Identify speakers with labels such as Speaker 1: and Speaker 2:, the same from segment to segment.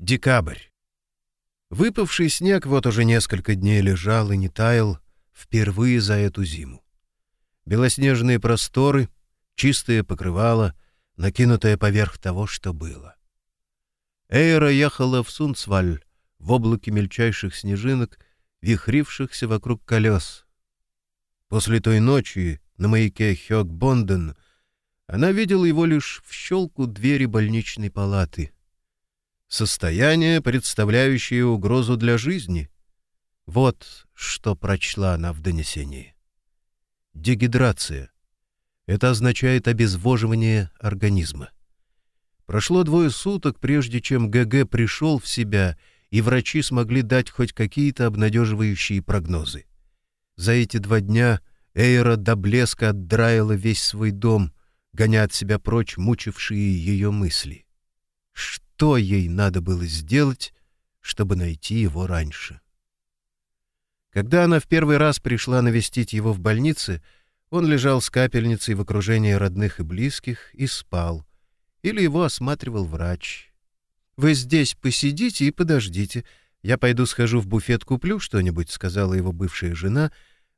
Speaker 1: Декабрь. Выпавший снег вот уже несколько дней лежал и не таял впервые за эту зиму. Белоснежные просторы, чистое покрывало, накинутое поверх того, что было. Эйра ехала в Сунцваль в облаке мельчайших снежинок, вихрившихся вокруг колес. После той ночи на маяке Хёк-Бонден она видела его лишь в щелку двери больничной палаты — Состояние, представляющее угрозу для жизни. Вот что прочла она в донесении. Дегидрация. Это означает обезвоживание организма. Прошло двое суток, прежде чем ГГ пришел в себя, и врачи смогли дать хоть какие-то обнадеживающие прогнозы. За эти два дня Эйра до блеска отдраила весь свой дом, гоня от себя прочь мучившие ее мысли. Что? Что ей надо было сделать, чтобы найти его раньше. Когда она в первый раз пришла навестить его в больнице, он лежал с капельницей в окружении родных и близких и спал. Или его осматривал врач. «Вы здесь посидите и подождите. Я пойду схожу в буфет, куплю что-нибудь», — сказала его бывшая жена,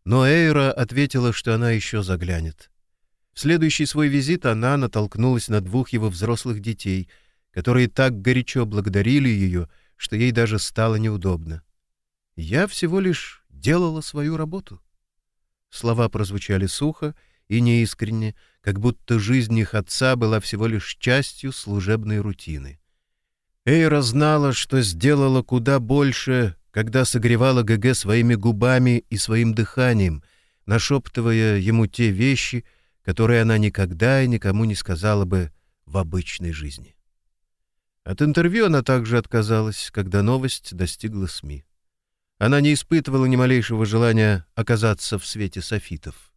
Speaker 1: но Эйра ответила, что она еще заглянет. В следующий свой визит она натолкнулась на двух его взрослых детей — которые так горячо благодарили ее, что ей даже стало неудобно. «Я всего лишь делала свою работу». Слова прозвучали сухо и неискренне, как будто жизнь их отца была всего лишь частью служебной рутины. Эйра знала, что сделала куда больше, когда согревала ГГ своими губами и своим дыханием, нашептывая ему те вещи, которые она никогда и никому не сказала бы в обычной жизни. От интервью она также отказалась, когда новость достигла СМИ. Она не испытывала ни малейшего желания оказаться в свете софитов.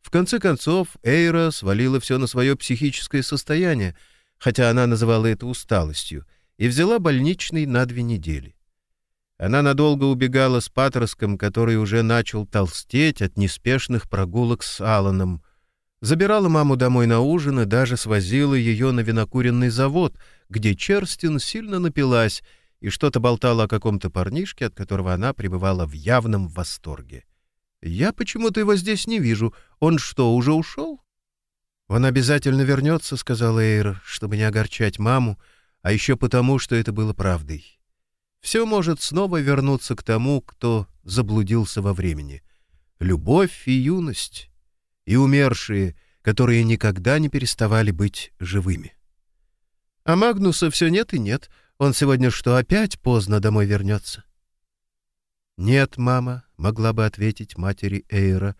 Speaker 1: В конце концов, Эйра свалила все на свое психическое состояние, хотя она называла это усталостью, и взяла больничный на две недели. Она надолго убегала с Патроском, который уже начал толстеть от неспешных прогулок с Алланом, забирала маму домой на ужин и даже свозила ее на винокуренный завод — где Черстин сильно напилась и что-то болтала о каком-то парнишке, от которого она пребывала в явном восторге. «Я почему-то его здесь не вижу. Он что, уже ушел?» «Он обязательно вернется», — сказала Эйр, чтобы не огорчать маму, а еще потому, что это было правдой. Все может снова вернуться к тому, кто заблудился во времени. Любовь и юность, и умершие, которые никогда не переставали быть живыми. А Магнуса все нет и нет. Он сегодня что, опять поздно домой вернется? «Нет, мама», — могла бы ответить матери Эйра.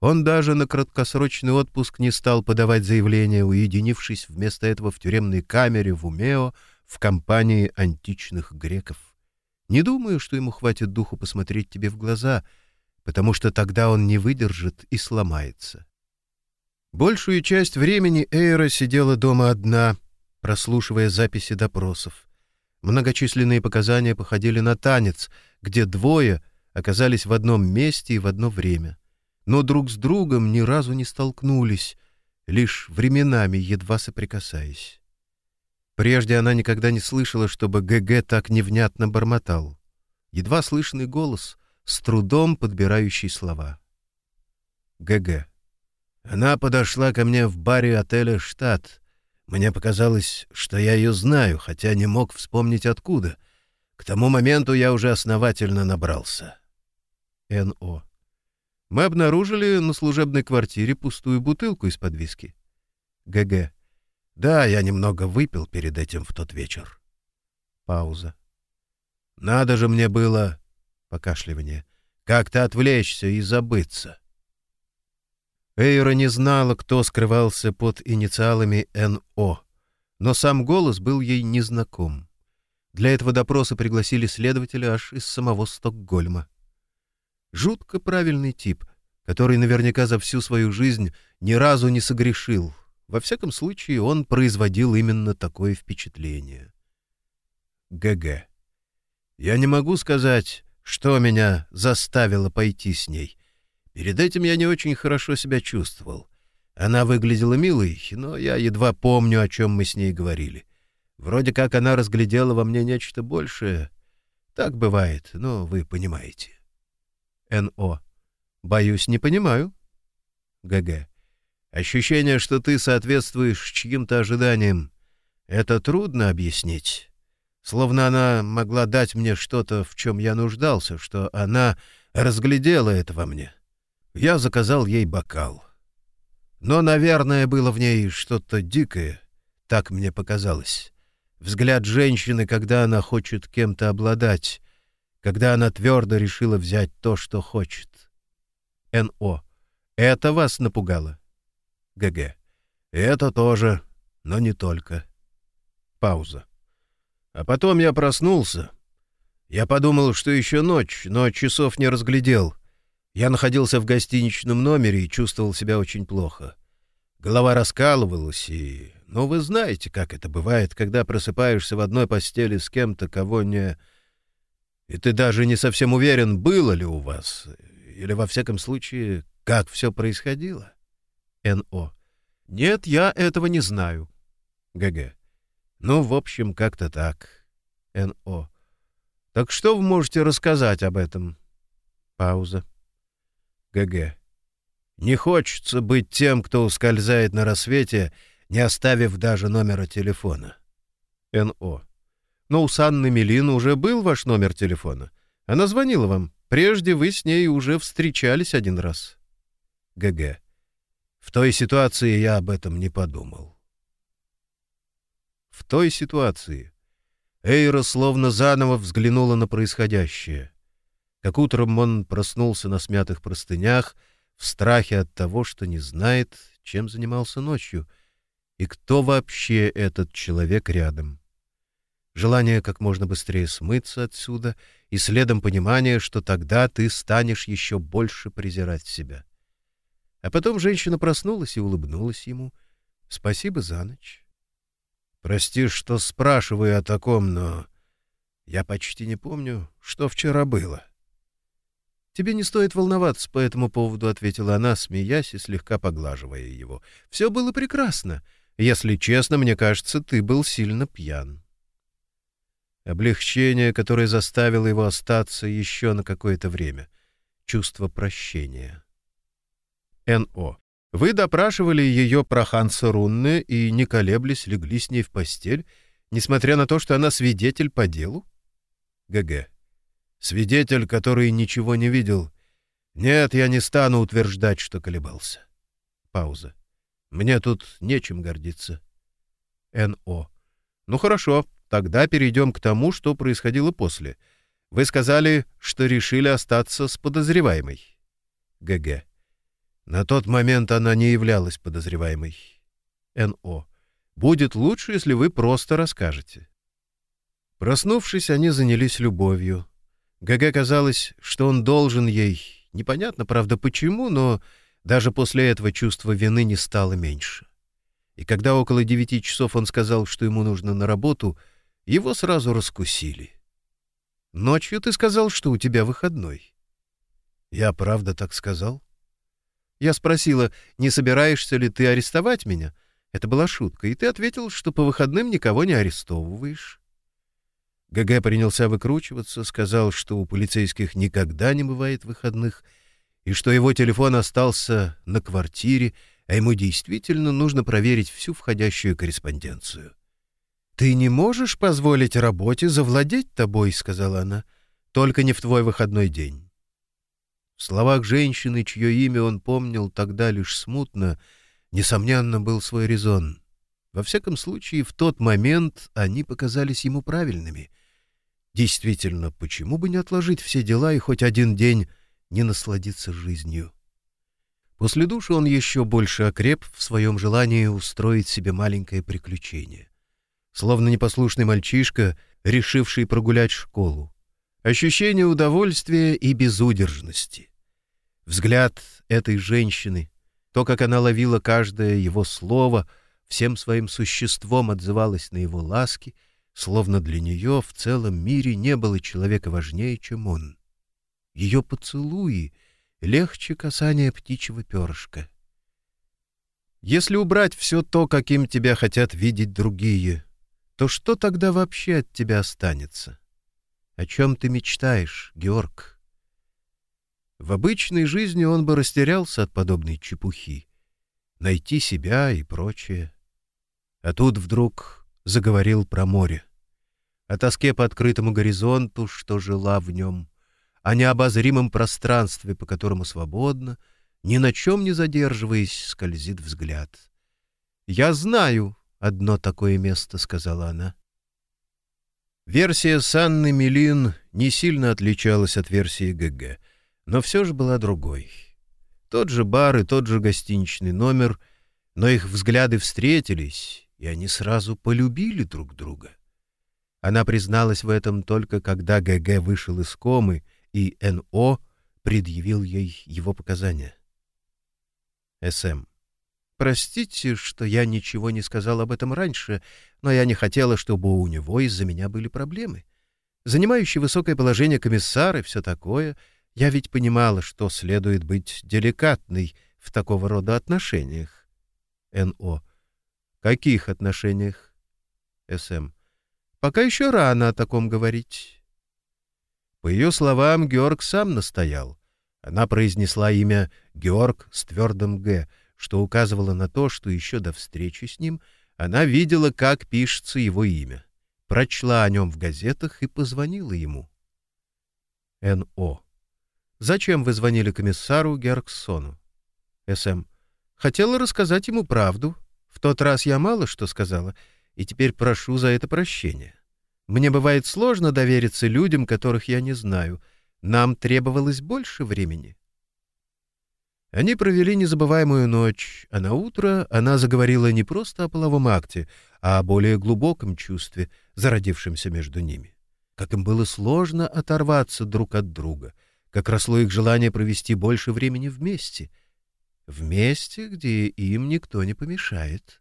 Speaker 1: Он даже на краткосрочный отпуск не стал подавать заявление, уединившись вместо этого в тюремной камере в Умео в компании античных греков. Не думаю, что ему хватит духу посмотреть тебе в глаза, потому что тогда он не выдержит и сломается. Большую часть времени Эйра сидела дома одна — прослушивая записи допросов. Многочисленные показания походили на танец, где двое оказались в одном месте и в одно время, но друг с другом ни разу не столкнулись, лишь временами едва соприкасаясь. Прежде она никогда не слышала, чтобы ГГ так невнятно бормотал. Едва слышный голос, с трудом подбирающий слова. ГГ. Она подошла ко мне в баре отеля «Штат», мне показалось, что я ее знаю, хотя не мог вспомнить откуда. К тому моменту я уже основательно набрался. Н.О. Мы обнаружили на служебной квартире пустую бутылку из-под виски. Г.Г. Да, я немного выпил перед этим в тот вечер. Пауза. Надо же мне было... Покашливание. Как-то отвлечься и забыться. Эйра не знала, кто скрывался под инициалами НО, но сам голос был ей незнаком. Для этого допроса пригласили следователя аж из самого Стокгольма. Жутко правильный тип, который наверняка за всю свою жизнь ни разу не согрешил. Во всяком случае, он производил именно такое впечатление. ГГ. Я не могу сказать, что меня заставило пойти с ней. Перед этим я не очень хорошо себя чувствовал. Она выглядела милой, но я едва помню, о чем мы с ней говорили. Вроде как она разглядела во мне нечто большее. Так бывает, но вы понимаете. Н.О. Боюсь, не понимаю. Г.Г. Ощущение, что ты соответствуешь чьим-то ожиданиям. Это трудно объяснить. Словно она могла дать мне что-то, в чем я нуждался, что она разглядела это во мне. Я заказал ей бокал. Но, наверное, было в ней что-то дикое, так мне показалось. Взгляд женщины, когда она хочет кем-то обладать, когда она твердо решила взять то, что хочет. Н.О. Это вас напугало? Г.Г. Это тоже, но не только. Пауза. А потом я проснулся. Я подумал, что еще ночь, но часов не разглядел. Я находился в гостиничном номере и чувствовал себя очень плохо. Голова раскалывалась, и но вы знаете, как это бывает, когда просыпаешься в одной постели с кем-то, кого не... И ты даже не совсем уверен, было ли у вас, или, во всяком случае, как все происходило. Н.О. Нет, я этого не знаю. Г.Г. Ну, в общем, как-то так. Н.О. Так что вы можете рассказать об этом? Пауза. Г.Г. Не хочется быть тем, кто ускользает на рассвете не оставив даже номера телефона. Н.О. Но у Санны Мелин уже был ваш номер телефона. Она звонила вам. Прежде вы с ней уже встречались один раз. Г.Г. В той ситуации я об этом не подумал. В той ситуации Эйра словно заново взглянула на происходящее. Как утром он проснулся на смятых простынях, в страхе от того, что не знает, чем занимался ночью — и кто вообще этот человек рядом. Желание как можно быстрее смыться отсюда и следом понимание, что тогда ты станешь еще больше презирать себя. А потом женщина проснулась и улыбнулась ему. «Спасибо за ночь». «Прости, что спрашиваю о таком, но я почти не помню, что вчера было». «Тебе не стоит волноваться по этому поводу», — ответила она, смеясь и слегка поглаживая его. «Все было прекрасно. Если честно, мне кажется, ты был сильно пьян. Облегчение, которое заставило его остаться еще на какое-то время. Чувство прощения. Н.О. Вы допрашивали ее про Ханса Рунне и, не колеблясь, легли с ней в постель, несмотря на то, что она свидетель по делу? Г.Г. Свидетель, который ничего не видел. Нет, я не стану утверждать, что колебался. Пауза. Мне тут нечем гордиться. Н.О. Ну хорошо, тогда перейдем к тому, что происходило после. Вы сказали, что решили остаться с подозреваемой. Г.Г. На тот момент она не являлась подозреваемой. Н.О. Будет лучше, если вы просто расскажете. Проснувшись, они занялись любовью. ГГ казалось, что он должен ей, непонятно, правда, почему, но даже после этого чувство вины не стало меньше. И когда около девяти часов он сказал, что ему нужно на работу, его сразу раскусили. «Ночью ты сказал, что у тебя выходной». «Я правда так сказал?» Я спросила, не собираешься ли ты арестовать меня? Это была шутка, и ты ответил, что по выходным никого не арестовываешь. ГГ принялся выкручиваться, сказал, что у полицейских никогда не бывает выходных — и что его телефон остался на квартире, а ему действительно нужно проверить всю входящую корреспонденцию. «Ты не можешь позволить работе завладеть тобой», — сказала она, — «только не в твой выходной день». В словах женщины, чье имя он помнил тогда лишь смутно, несомненно, был свой резон. Во всяком случае, в тот момент они показались ему правильными. Действительно, почему бы не отложить все дела и хоть один день не насладиться жизнью. После душа он еще больше окреп в своем желании устроить себе маленькое приключение. Словно непослушный мальчишка, решивший прогулять школу. Ощущение удовольствия и безудержности. Взгляд этой женщины, то, как она ловила каждое его слово, всем своим существом отзывалась на его ласки, словно для нее в целом мире не было человека важнее, чем он. Ее поцелуи легче касания птичьего перышка. Если убрать все то, каким тебя хотят видеть другие, то что тогда вообще от тебя останется? О чем ты мечтаешь, Георг? В обычной жизни он бы растерялся от подобной чепухи. Найти себя и прочее. А тут вдруг заговорил про море. О тоске по открытому горизонту, что жила в нем, о необозримом пространстве, по которому свободно, ни на чем не задерживаясь, скользит взгляд. «Я знаю одно такое место», — сказала она. Версия Санны Милин не сильно отличалась от версии ГГ, но все же была другой. Тот же бар и тот же гостиничный номер, но их взгляды встретились, и они сразу полюбили друг друга. Она призналась в этом только когда ГГ вышел из комы, и НО предъявил ей его показания. СМ. Простите, что я ничего не сказал об этом раньше, но я не хотела, чтобы у него из-за меня были проблемы. Занимающий высокое положение комиссар и все такое, я ведь понимала, что следует быть деликатной в такого рода отношениях. Н.О. Каких отношениях? С.М. Пока еще рано о таком говорить. По ее словам, Георг сам настоял. Она произнесла имя Георг с твердым «г», что указывало на то, что еще до встречи с ним она видела, как пишется его имя, прочла о нем в газетах и позвонила ему. Н.О. «Зачем вы звонили комиссару Гергсону?» С.М. «Хотела рассказать ему правду. В тот раз я мало что сказала, и теперь прошу за это прощения. Мне бывает сложно довериться людям, которых я не знаю. Нам требовалось больше времени. Они провели незабываемую ночь, а на утро она заговорила не просто о половом акте, а о более глубоком чувстве, зародившемся между ними. Как им было сложно оторваться друг от друга, как росло их желание провести больше времени вместе. Вместе, где им никто не помешает.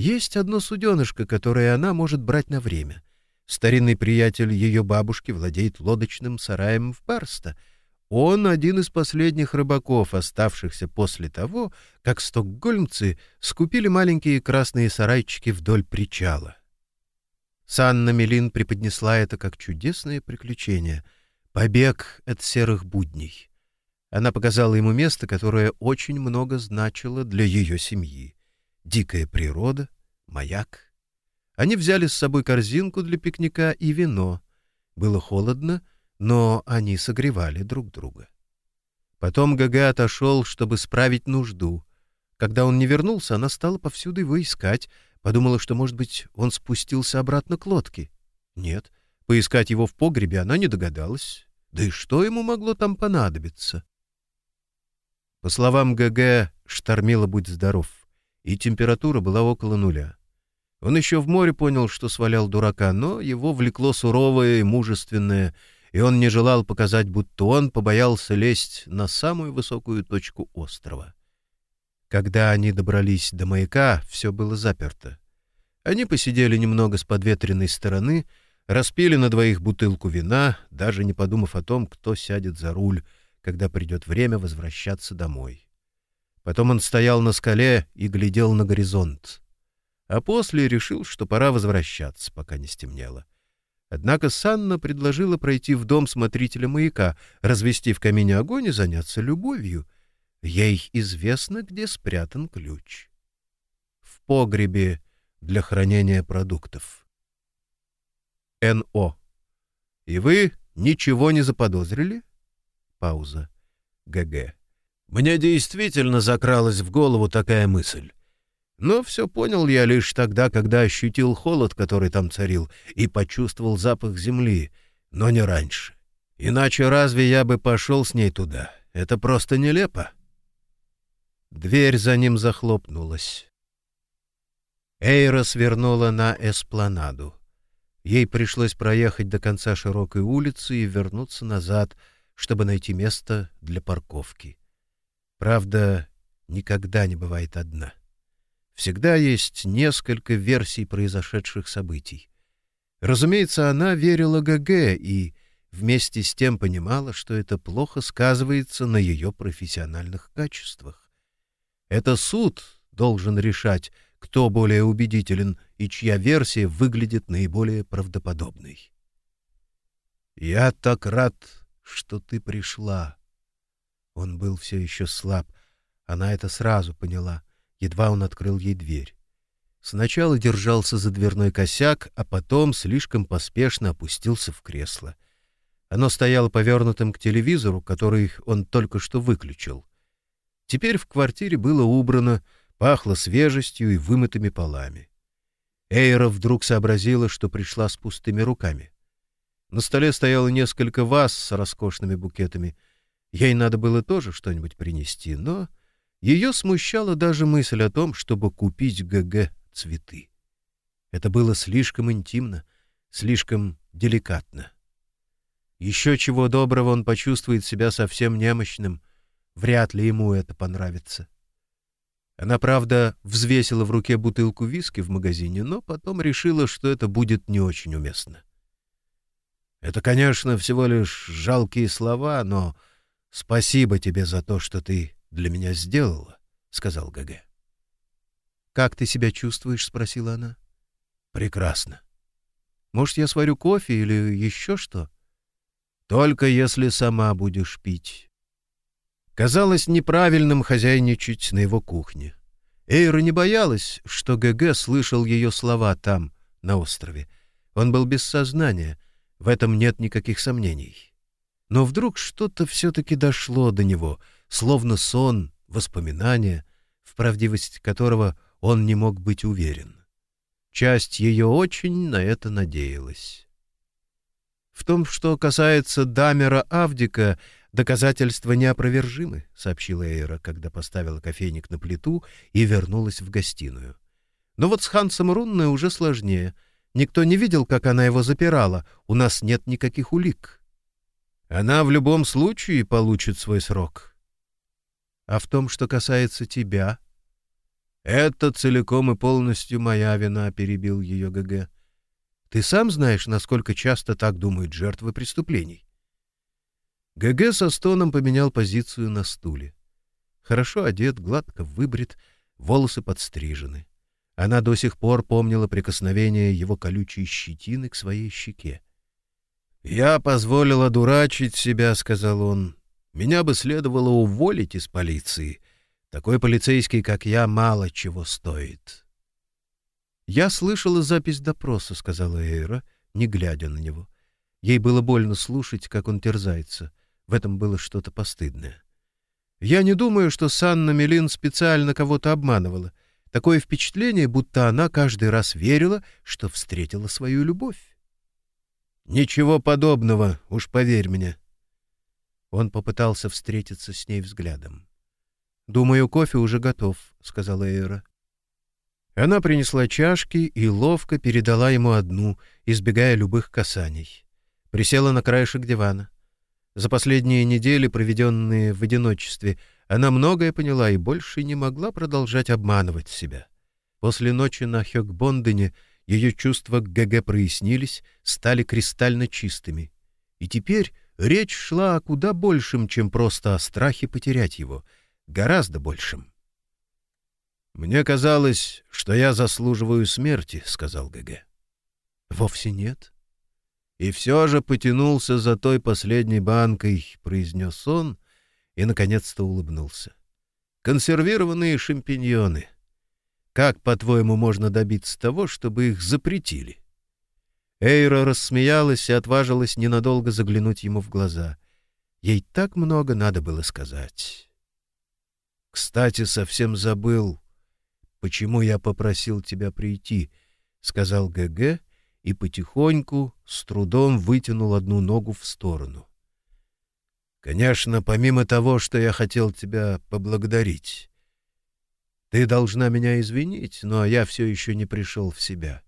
Speaker 1: Есть одно суденышко, которое она может брать на время — Старинный приятель ее бабушки владеет лодочным сараем в Барста. Он один из последних рыбаков, оставшихся после того, как стокгольмцы скупили маленькие красные сарайчики вдоль причала. Санна Мелин преподнесла это как чудесное приключение — побег от серых будней. Она показала ему место, которое очень много значило для ее семьи. Дикая природа, маяк — они взяли с собой корзинку для пикника и вино. Было холодно, но они согревали друг друга. Потом ГГ отошел, чтобы справить нужду. Когда он не вернулся, она стала повсюду его искать, подумала, что, может быть, он спустился обратно к лодке. Нет, поискать его в погребе она не догадалась. Да и что ему могло там понадобиться? По словам ГГ, штормило «Будь здоров», и температура была около нуля. Он еще в море понял, что свалял дурака, но его влекло суровое и мужественное, и он не желал показать, будто он побоялся лезть на самую высокую точку острова. Когда они добрались до маяка, все было заперто. Они посидели немного с подветренной стороны, распили на двоих бутылку вина, даже не подумав о том, кто сядет за руль, когда придет время возвращаться домой. Потом он стоял на скале и глядел на горизонт а после решил, что пора возвращаться, пока не стемнело. Однако Санна предложила пройти в дом смотрителя маяка, развести в камине огонь и заняться любовью. Ей известно, где спрятан ключ. В погребе для хранения продуктов. Н.О. И вы ничего не заподозрили? Пауза. Г.Г. Мне действительно закралась в голову такая мысль. Но все понял я лишь тогда, когда ощутил холод, который там царил, и почувствовал запах земли, но не раньше. Иначе разве я бы пошел с ней туда? Это просто нелепо. Дверь за ним захлопнулась. Эйра свернула на эспланаду. Ей пришлось проехать до конца широкой улицы и вернуться назад, чтобы найти место для парковки. Правда, никогда не бывает одна. Всегда есть несколько версий произошедших событий. Разумеется, она верила ГГ и вместе с тем понимала, что это плохо сказывается на ее профессиональных качествах. Это суд должен решать, кто более убедителен и чья версия выглядит наиболее правдоподобной. «Я так рад, что ты пришла». Он был все еще слаб. Она это сразу поняла, едва он открыл ей дверь. Сначала держался за дверной косяк, а потом слишком поспешно опустился в кресло. Оно стояло повернутым к телевизору, который он только что выключил. Теперь в квартире было убрано, пахло свежестью и вымытыми полами. Эйра вдруг сообразила, что пришла с пустыми руками. На столе стояло несколько ваз с роскошными букетами. Ей надо было тоже что-нибудь принести, но ее смущала даже мысль о том, чтобы купить ГГ цветы. Это было слишком интимно, слишком деликатно. Еще чего доброго он почувствует себя совсем немощным. Вряд ли ему это понравится. Она, правда, взвесила в руке бутылку виски в магазине, но потом решила, что это будет не очень уместно. Это, конечно, всего лишь жалкие слова, но спасибо тебе за то, что ты для меня сделала, — сказал ГГ. «Как ты себя чувствуешь?» — спросила она. «Прекрасно. Может, я сварю кофе или еще что?» «Только если сама будешь пить». Казалось неправильным хозяйничать на его кухне. Эйра не боялась, что ГГ слышал ее слова там, на острове. Он был без сознания, в этом нет никаких сомнений. Но вдруг что-то все-таки дошло до него, словно сон, воспоминание, в правдивость которого он не мог быть уверен. Часть ее очень на это надеялась. В том, что касается Дамера Авдика, доказательства неопровержимы, сообщила Эйра, когда поставила кофейник на плиту и вернулась в гостиную. Но вот с Хансом Рунной уже сложнее. Никто не видел, как она его запирала. У нас нет никаких улик. Она в любом случае получит свой срок. А в том, что касается тебя, «Это целиком и полностью моя вина», — перебил ее ГГ. «Ты сам знаешь, насколько часто так думают жертвы преступлений?» ГГ со стоном поменял позицию на стуле. Хорошо одет, гладко выбрит, волосы подстрижены. Она до сих пор помнила прикосновение его колючей щетины к своей щеке. «Я позволила дурачить себя», — сказал он. «Меня бы следовало уволить из полиции. Такой полицейский, как я, мало чего стоит. «Я слышала запись допроса», — сказала Эйра, не глядя на него. Ей было больно слушать, как он терзается. В этом было что-то постыдное. «Я не думаю, что Санна Мелин специально кого-то обманывала. Такое впечатление, будто она каждый раз верила, что встретила свою любовь». «Ничего подобного, уж поверь мне». Он попытался встретиться с ней взглядом. «Думаю, кофе уже готов», — сказала Эйра. Она принесла чашки и ловко передала ему одну, избегая любых касаний. Присела на краешек дивана. За последние недели, проведенные в одиночестве, она многое поняла и больше не могла продолжать обманывать себя. После ночи на Хёкбондене ее чувства к ГГ прояснились, стали кристально чистыми. И теперь речь шла о куда большем, чем просто о страхе потерять его — гораздо большим. «Мне казалось, что я заслуживаю смерти», — сказал ГГ. «Вовсе нет». «И все же потянулся за той последней банкой», — произнес он и, наконец-то, улыбнулся. «Консервированные шампиньоны. Как, по-твоему, можно добиться того, чтобы их запретили?» Эйра рассмеялась и отважилась ненадолго заглянуть ему в глаза. Ей так много надо было сказать. Кстати, совсем забыл, почему я попросил тебя прийти, — сказал ГГ и потихоньку, с трудом вытянул одну ногу в сторону. Конечно, помимо того, что я хотел тебя поблагодарить. Ты должна меня извинить, но я все еще не пришел в себя.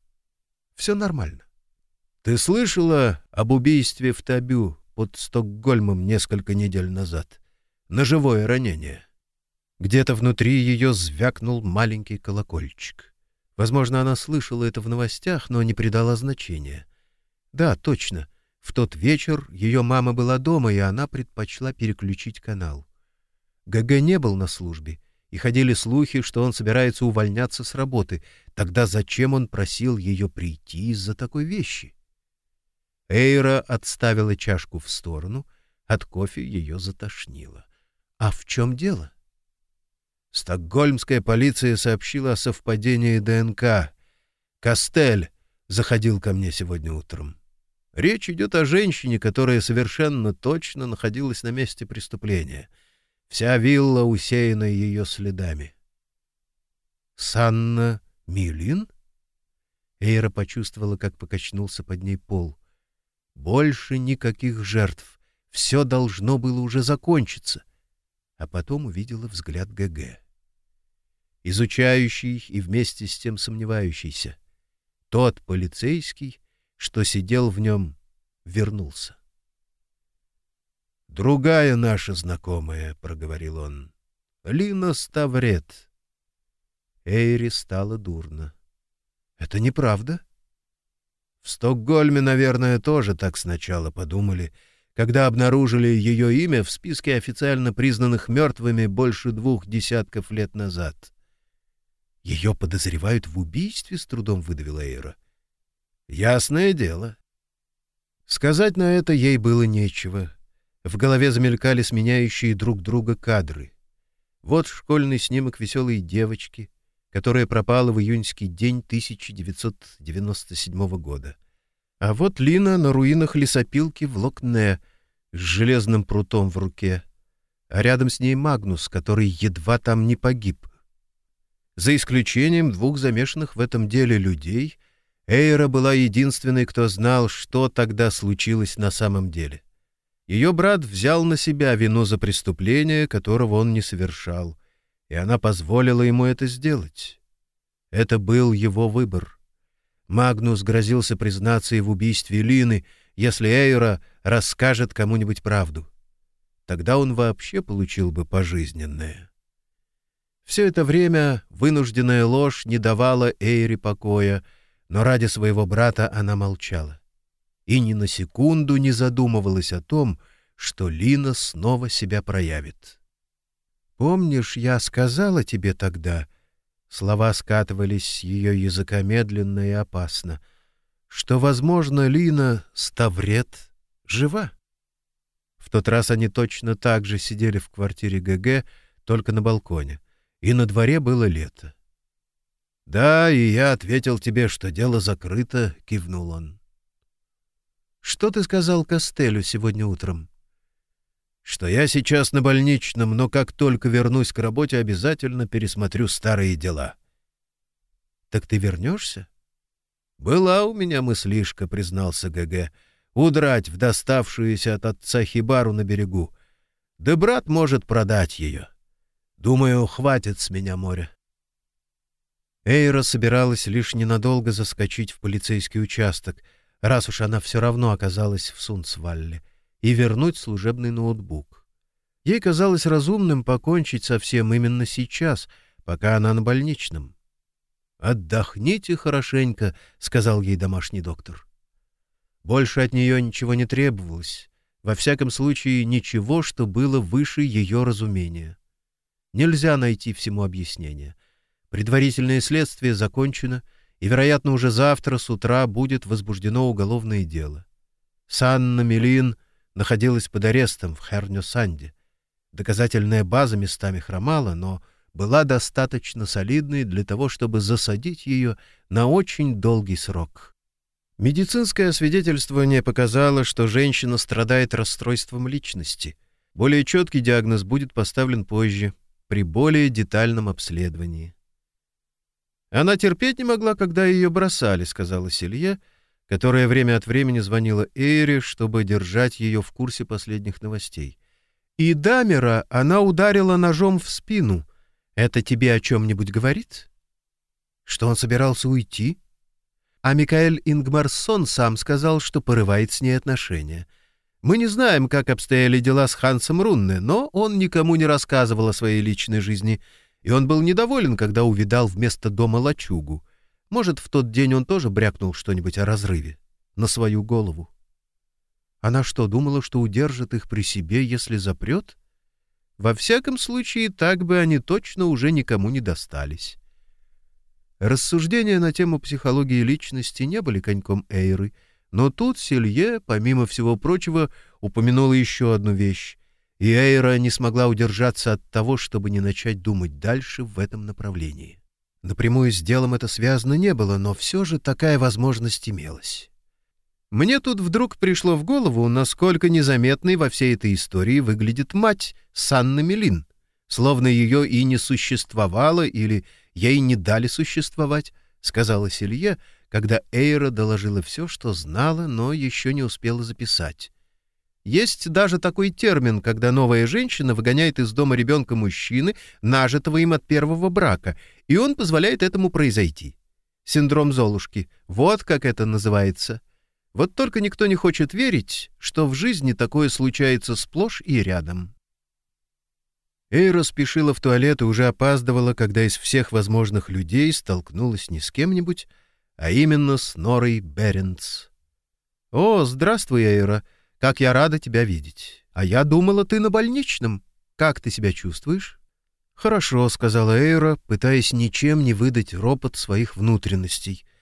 Speaker 1: Все нормально. Ты слышала об убийстве в Табю под Стокгольмом несколько недель назад? Ножевое ранение. — где-то внутри ее звякнул маленький колокольчик. Возможно, она слышала это в новостях, но не придала значения. Да, точно. В тот вечер ее мама была дома, и она предпочла переключить канал. ГГ не был на службе, и ходили слухи, что он собирается увольняться с работы. Тогда зачем он просил ее прийти из-за такой вещи? Эйра отставила чашку в сторону, от кофе ее затошнило. А в чем дело? Стокгольмская полиция сообщила о совпадении ДНК. Костель заходил ко мне сегодня утром. Речь идет о женщине, которая совершенно точно находилась на месте преступления. Вся вилла усеяна ее следами. «Санна Милин?» Эйра почувствовала, как покачнулся под ней пол. Больше никаких жертв. Все должно было уже закончиться. А потом увидела взгляд ГГ. Изучающий и вместе с тем сомневающийся. Тот полицейский, что сидел в нем, вернулся. «Другая наша знакомая», — проговорил он, — «Лина Ставрет». Эйри стало дурно. «Это неправда?» В Стокгольме, наверное, тоже так сначала подумали, когда обнаружили ее имя в списке официально признанных мертвыми больше двух десятков лет назад. «Ее подозревают в убийстве?» — с трудом выдавила Эйра. «Ясное дело». Сказать на это ей было нечего. В голове замелькали сменяющие друг друга кадры. Вот школьный снимок веселой девочки — которая пропала в июньский день 1997 года. А вот Лина на руинах лесопилки в Локне с железным прутом в руке, а рядом с ней Магнус, который едва там не погиб. За исключением двух замешанных в этом деле людей, Эйра была единственной, кто знал, что тогда случилось на самом деле. Ее брат взял на себя вину за преступление, которого он не совершал, и она позволила ему это сделать. Это был его выбор. Магнус грозился признаться и в убийстве Лины, если Эйра расскажет кому-нибудь правду. Тогда он вообще получил бы пожизненное. Все это время вынужденная ложь не давала Эйре покоя, но ради своего брата она молчала. И ни на секунду не задумывалась о том, что Лина снова себя проявит. Помнишь, я сказала тебе тогда, слова скатывались с ее языка медленно и опасно, что, возможно, Лина Ставрет жива. В тот раз они точно так же сидели в квартире ГГ, только на балконе, и на дворе было лето. «Да, и я ответил тебе, что дело закрыто», — кивнул он. «Что ты сказал Костелю сегодня утром?» что я сейчас на больничном, но как только вернусь к работе, обязательно пересмотрю старые дела. — Так ты вернешься? — Была у меня мыслишка, — признался ГГ, — удрать в доставшуюся от отца хибару на берегу. Да брат может продать ее. Думаю, хватит с меня моря. Эйра собиралась лишь ненадолго заскочить в полицейский участок, раз уж она все равно оказалась в Сунцвалле — и вернуть служебный ноутбук. Ей казалось разумным покончить со всем именно сейчас, пока она на больничном. «Отдохните хорошенько», — сказал ей домашний доктор. Больше от нее ничего не требовалось, во всяком случае ничего, что было выше ее разумения. Нельзя найти всему объяснение. Предварительное следствие закончено, и, вероятно, уже завтра с утра будет возбуждено уголовное дело. Санна Мелин находилась под арестом в Херню-Санде. Доказательная база местами хромала, но была достаточно солидной для того, чтобы засадить ее на очень долгий срок. Медицинское свидетельствование показало, что женщина страдает расстройством личности. Более четкий диагноз будет поставлен позже, при более детальном обследовании. «Она терпеть не могла, когда ее бросали», — сказала Силье, — которая время от времени звонила Эйре, чтобы держать ее в курсе последних новостей. И Дамера она ударила ножом в спину. Это тебе о чем-нибудь говорит? Что он собирался уйти? А Микаэль Ингмарсон сам сказал, что порывает с ней отношения. Мы не знаем, как обстояли дела с Хансом Рунне, но он никому не рассказывал о своей личной жизни, и он был недоволен, когда увидал вместо дома лачугу — может, в тот день он тоже брякнул что-нибудь о разрыве? На свою голову. Она что, думала, что удержит их при себе, если запрет? Во всяком случае, так бы они точно уже никому не достались. Рассуждения на тему психологии личности не были коньком Эйры, но тут Селье, помимо всего прочего, упомянула еще одну вещь, и Эйра не смогла удержаться от того, чтобы не начать думать дальше в этом направлении. Напрямую с делом это связано не было, но все же такая возможность имелась. Мне тут вдруг пришло в голову, насколько незаметной во всей этой истории выглядит мать Санна Мелин, словно ее и не существовало или ей не дали существовать, — сказала Селье, когда Эйра доложила все, что знала, но еще не успела записать. Есть даже такой термин, когда новая женщина выгоняет из дома ребенка мужчины, нажитого им от первого брака, и он позволяет этому произойти. Синдром Золушки. Вот как это называется — вот только никто не хочет верить, что в жизни такое случается сплошь и рядом. Эйра спешила в туалет и уже опаздывала, когда из всех возможных людей столкнулась не с кем-нибудь, а именно с Норой Беренц. «О, здравствуй, Эйра! Как я рада тебя видеть! А я думала, ты на больничном. Как ты себя чувствуешь?» «Хорошо», — сказала Эйра, пытаясь ничем не выдать ропот своих внутренностей —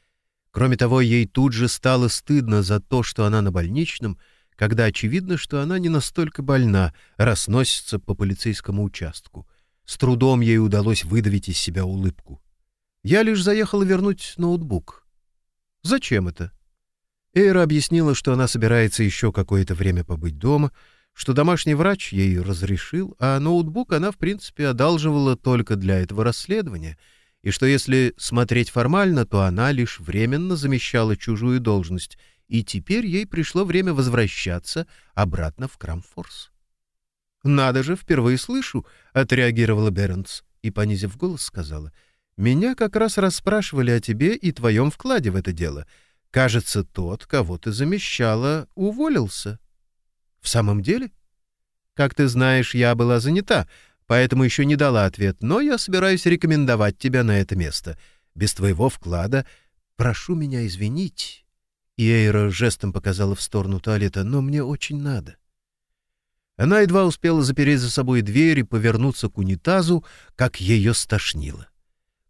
Speaker 1: Кроме того, ей тут же стало стыдно за то, что она на больничном, когда очевидно, что она не настолько больна, расносится по полицейскому участку. С трудом ей удалось выдавить из себя улыбку. Я лишь заехала вернуть ноутбук. Зачем это? Эйра объяснила, что она собирается еще какое-то время побыть дома, что домашний врач ей разрешил, а ноутбук она, в принципе, одалживала только для этого расследования — и что если смотреть формально, то она лишь временно замещала чужую должность, и теперь ей пришло время возвращаться обратно в Крамфорс. «Надо же, впервые слышу», — отреагировала Бернс и, понизив голос, сказала, «Меня как раз расспрашивали о тебе и твоем вкладе в это дело. Кажется, тот, кого ты замещала, уволился». «В самом деле?» «Как ты знаешь, я была занята, поэтому еще не дала ответ, но я собираюсь рекомендовать тебя на это место. Без твоего вклада прошу меня извинить». И Эйра жестом показала в сторону туалета, «но мне очень надо». Она едва успела запереть за собой дверь и повернуться к унитазу, как ее стошнило.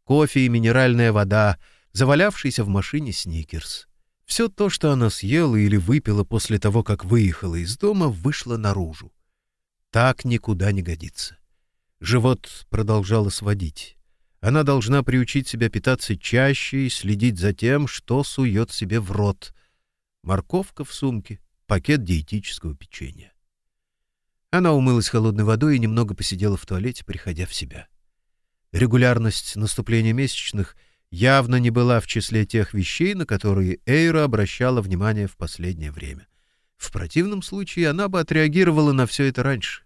Speaker 1: Кофе и минеральная вода, завалявшийся в машине сникерс. Все то, что она съела или выпила после того, как выехала из дома, вышло наружу. Так никуда не годится. Живот продолжало сводить. Она должна приучить себя питаться чаще и следить за тем, что сует себе в рот. Морковка в сумке, пакет диетического печенья. Она умылась холодной водой и немного посидела в туалете, приходя в себя. Регулярность наступления месячных явно не была в числе тех вещей, на которые Эйра обращала внимание в последнее время. В противном случае она бы отреагировала на все это раньше.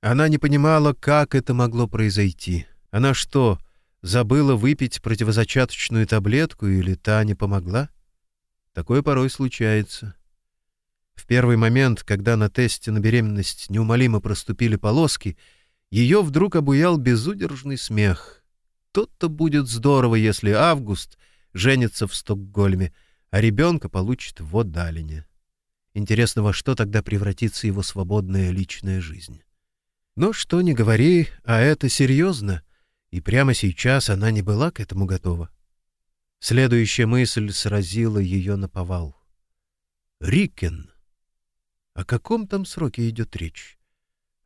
Speaker 1: Она не понимала, как это могло произойти. Она что, забыла выпить противозачаточную таблетку или та не помогла? Такое порой случается. В первый момент, когда на тесте на беременность неумолимо проступили полоски, ее вдруг обуял безудержный смех. Тот-то будет здорово, если Август женится в Стокгольме, а ребенка получит в Одалине. Интересно, во что тогда превратится его свободная личная жизнь. Но что ни говори, а это серьезно, и прямо сейчас она не была к этому готова. Следующая мысль сразила ее на повал. Рикен. О каком там сроке идет речь?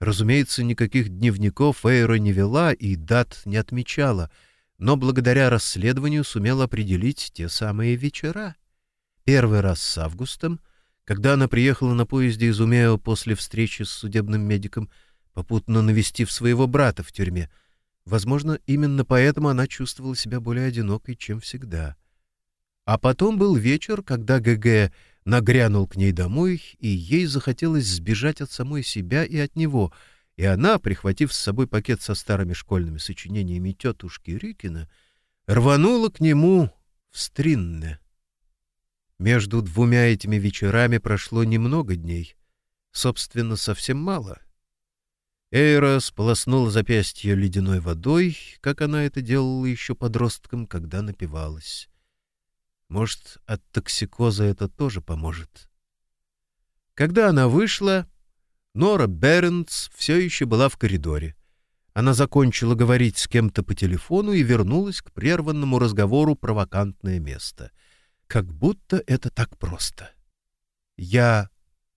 Speaker 1: Разумеется, никаких дневников Эйра не вела и дат не отмечала, но благодаря расследованию сумела определить те самые вечера. Первый раз с Августом, когда она приехала на поезде из Умео после встречи с судебным медиком — попутно навестив своего брата в тюрьме. Возможно, именно поэтому она чувствовала себя более одинокой, чем всегда. А потом был вечер, когда ГГ нагрянул к ней домой, и ей захотелось сбежать от самой себя и от него, и она, прихватив с собой пакет со старыми школьными сочинениями тетушки Рикина, рванула к нему в Стринне. Между двумя этими вечерами прошло немного дней, собственно, совсем мало — Эйра сполоснула запястье ледяной водой, как она это делала еще подростком, когда напивалась. Может, от токсикоза это тоже поможет. Когда она вышла, Нора Бернс все еще была в коридоре. Она закончила говорить с кем-то по телефону и вернулась к прерванному разговору про вакантное место. Как будто это так просто. «Я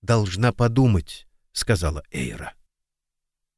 Speaker 1: должна подумать», — сказала Эйра.